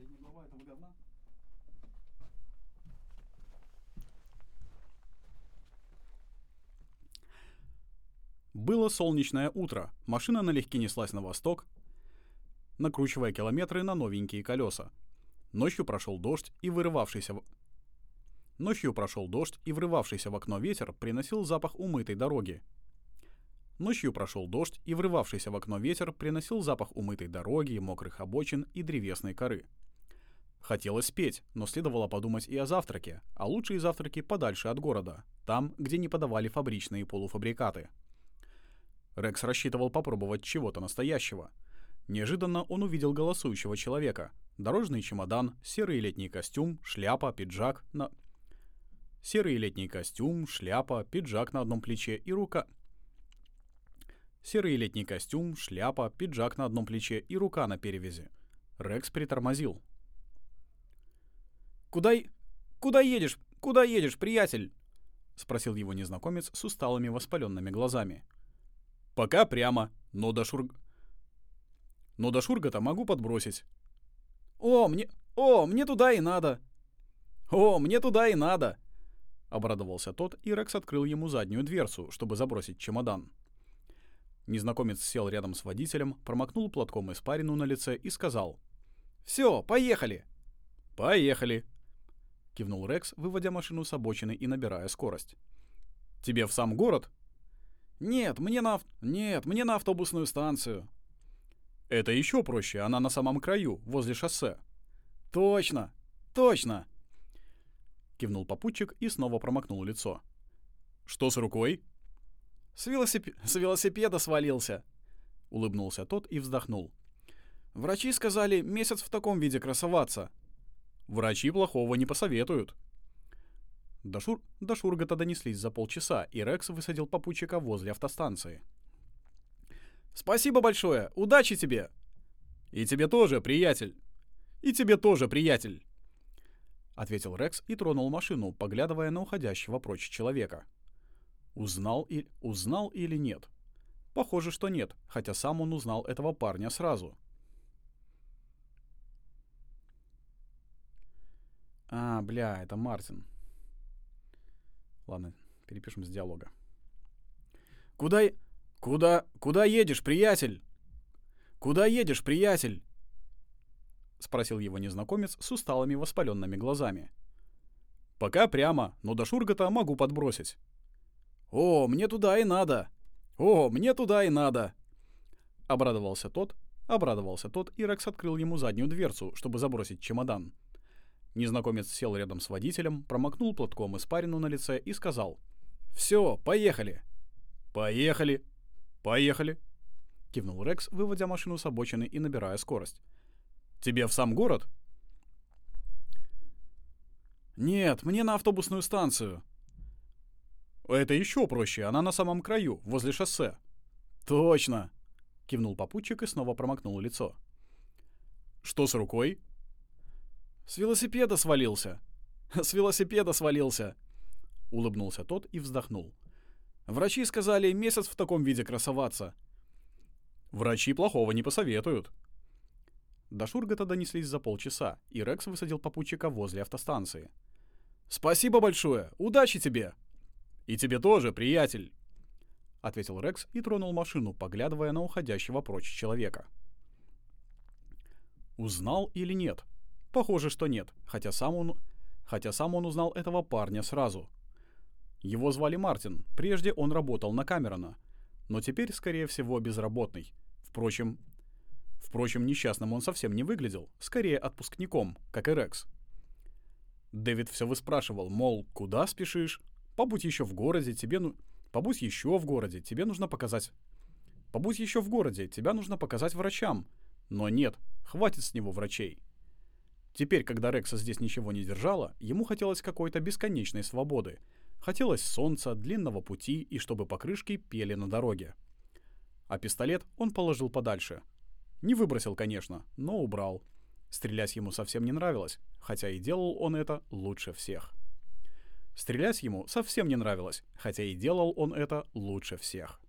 Последняя глава этого говна. Было солнечное утро. Машина налегке неслась на восток, накручивая километры на новенькие колеса. Ночью прошел дождь и вырывавшийся в... Ночью прошел дождь и врывавшийся в окно ветер приносил запах умытой дороги. Ночью прошел дождь и врывавшийся в окно ветер приносил запах умытой дороги, мокрых обочин и древесной коры. Хотелось спеть, но следовало подумать и о завтраке, а лучшие завтраки подальше от города, там, где не подавали фабричные полуфабрикаты. Рекс рассчитывал попробовать чего-то настоящего. Неожиданно он увидел голосующего человека. Дорожный чемодан, серый летний костюм, шляпа, пиджак на... Серый летний костюм, шляпа, пиджак на одном плече и рука... Серый летний костюм, шляпа, пиджак на одном плече и рука на перевязи. Рекс притормозил. «Куда... куда едешь? Куда едешь, приятель?» — спросил его незнакомец с усталыми воспаленными глазами. «Пока прямо, но до Шург... Но до Шургата могу подбросить». «О, мне... О, мне туда и надо!» «О, мне туда и надо!» Обрадовался тот, и Рекс открыл ему заднюю дверцу, чтобы забросить чемодан. Незнакомец сел рядом с водителем, промокнул платком испарину на лице и сказал. «Все, поехали!» «Поехали!» — кивнул Рекс, выводя машину с обочины и набирая скорость. «Тебе в сам город?» «Нет, мне на... Нет, мне на автобусную станцию». «Это еще проще, она на самом краю, возле шоссе». «Точно! Точно!» Кивнул попутчик и снова промокнул лицо. «Что с рукой?» «С, велосип... с велосипеда свалился!» Улыбнулся тот и вздохнул. «Врачи сказали, месяц в таком виде красоваться». «Врачи плохого не посоветуют». До, Шур... до Шургата донеслись за полчаса, и Рекс высадил попутчика возле автостанции. «Спасибо большое! Удачи тебе!» «И тебе тоже, приятель!» «И тебе тоже, приятель!» Ответил Рекс и тронул машину, поглядывая на уходящего прочь человека. Узнал, и... узнал или нет? Похоже, что нет, хотя сам он узнал этого парня сразу. А, бля, это Мартин. Ладно, перепишем с диалога. Куда... Куда... Куда едешь, приятель? Куда едешь, приятель? Спросил его незнакомец с усталыми воспаленными глазами. Пока прямо, но до Шургата могу подбросить. «О, мне туда и надо! О, мне туда и надо!» Обрадовался тот, обрадовался тот, и Рекс открыл ему заднюю дверцу, чтобы забросить чемодан. Незнакомец сел рядом с водителем, промокнул платком испарину на лице и сказал «Все, поехали!» «Поехали! Поехали!» Кивнул Рекс, выводя машину с обочины и набирая скорость. «Тебе в сам город?» «Нет, мне на автобусную станцию», это еще проще, она на самом краю, возле шоссе. Точно! Кивнул попутчик и снова промокнул лицо. Что с рукой? С велосипеда свалился. С велосипеда свалился. Улыбнулся тот и вздохнул. Врачи сказали, месяц в таком виде красоваться. Врачи плохого не посоветуют. До Шургата донеслись за полчаса, и Рекс высадил попутчика возле автостанции. «Спасибо большое! Удачи тебе!» «И тебе тоже, приятель!» — ответил Рекс и тронул машину, поглядывая на уходящего прочь человека. Узнал или нет? Похоже, что нет, хотя сам он, хотя сам он узнал этого парня сразу. Его звали Мартин, прежде он работал на Камерона, но теперь, скорее всего, безработный. Впрочем, впрочем, несчастным он совсем не выглядел, скорее отпускником, как и Рекс. Дэвид все выспрашивал, мол, куда спешишь, Побудь еще в городе, тебе ну... Побудь еще в городе, тебе нужно показать... Побудь еще в городе, тебя нужно показать врачам. Но нет, хватит с него врачей. Теперь, когда Рекса здесь ничего не держало, ему хотелось какой-то бесконечной свободы. Хотелось солнца, длинного пути и чтобы покрышки пели на дороге. А пистолет он положил подальше. Не выбросил, конечно, но убрал. Стрелять ему совсем не нравилось, хотя и делал он это лучше всех. Стрелять ему совсем не нравилось, хотя и делал он это лучше всех.